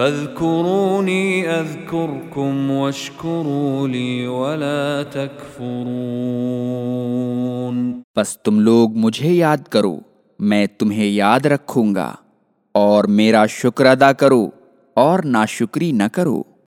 فاذكروني اذكركم واشكروا لي ولا تكفرون. پس تم لوگ مجھے یاد کرو، میں تمہیں یاد رکھوں گا اور میرا شکر ادا کرو اور ناشکری نہ کرو۔